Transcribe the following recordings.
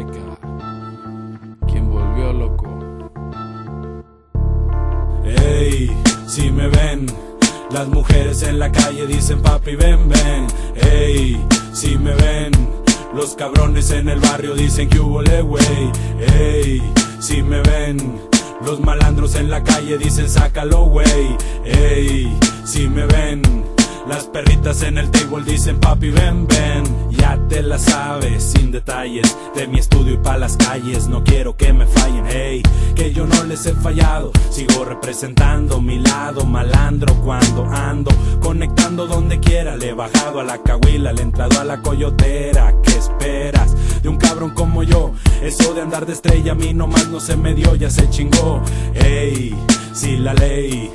Checa. ¿Quién volvió loco? Ey, si me ven, las mujeres en la calle dicen papi ven, ven. Ey, si me ven, los cabrones en el barrio dicen que hubo le wey. Ey, si me ven, los malandros en la calle dicen sácalo wey. Ey, en el table dicen papi ven, ven. Ya te la sabes, sin detalles, de mi estudio y pa' las calles. No quiero que me fallen, hey, que yo no les he fallado. Sigo representando mi lado malandro cuando ando, conectando donde quiera. Le he bajado a la cahuila, le he entrado a la coyotera. ¿Qué esperas de un cabrón como yo? Eso de andar de estrella a mí nomás no se me dio, ya se chingó. Ey, si la ley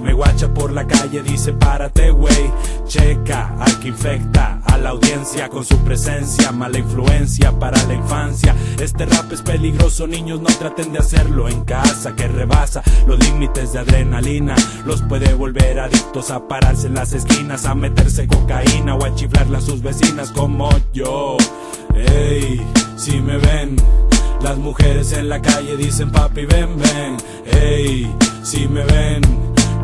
me guacha por la calle, dice párate, güey. Checa al que infecta a la audiencia con su presencia, mala influencia para la infancia. Este rap es peligroso, niños, no traten de hacerlo en casa, que rebasa los límites de adrenalina. Los puede volver adictos a pararse en las esquinas, a meterse cocaína o a chiflarle a sus vecinas como yo. Ey, si me ven. Las mujeres en la calle dicen papi ven ven, ey, si me ven,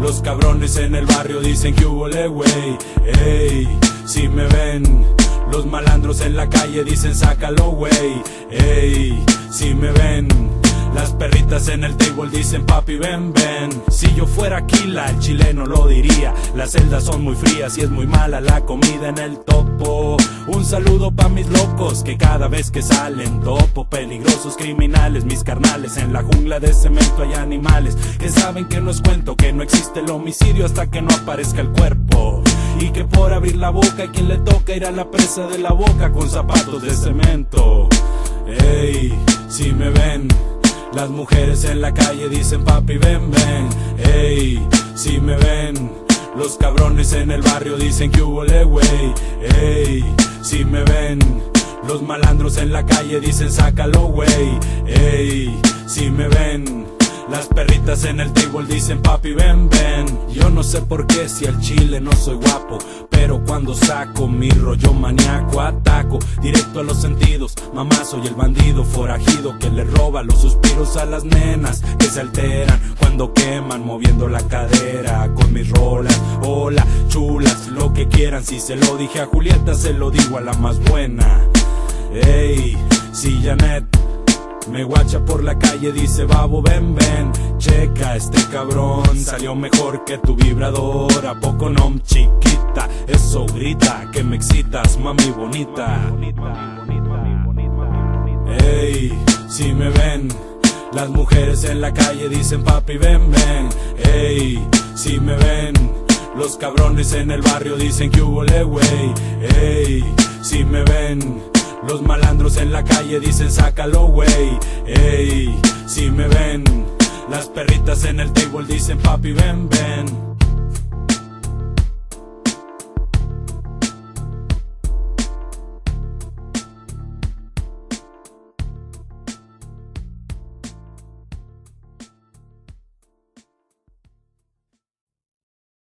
los cabrones en el barrio dicen que hubo le wey, ey, si me ven. Los malandros en la calle dicen sácalo wey, ey, si me ven. En el table dicen papi ven ven. Si yo fuera Aquila, el chileno lo diría. Las celdas son muy frías y es muy mala la comida en el topo. Un saludo pa' mis locos que cada vez que salen topo. Peligrosos criminales, mis carnales. En la jungla de cemento hay animales que saben que no es cuento, que no existe el homicidio hasta que no aparezca el cuerpo. Y que por abrir la boca hay quien le toca ir a la presa de la boca con zapatos de cemento. Ey, si me. Las mujeres en la calle dicen papi ven ven, ey, si me ven. Los cabrones en el barrio dicen que hubo le wey, ey, si me ven. Los malandros en la calle dicen sácalo wey, ey, si me ven. Las perritas en el table dicen papi ven ven Yo no sé por qué si al chile no soy guapo Pero cuando saco mi rollo maníaco ataco Directo a los sentidos. Mamá soy el bandido forajido Que le roba los suspiros a las nenas Que se alteran cuando queman Moviendo la cadera con mis rolas. Hola chulas lo que quieran Si se lo dije a Julieta se lo digo a la más buena. Ey, si Janet me guacha por la calle, dice babo, ven, ven. Checa, este cabrón salió mejor que tu vibrador. ¿A poco no, chiquita? Eso grita, que me excitas, mami bonita. Ey, si me ven. Las mujeres en la calle dicen papi ven ven, ey, si me ven, los cabrones en el barrio dicen que hubo le wey, ey, si me ven, los malandros en la calle dicen sácalo wey, ey, si me ven, las perritas en el table dicen papi ven ven.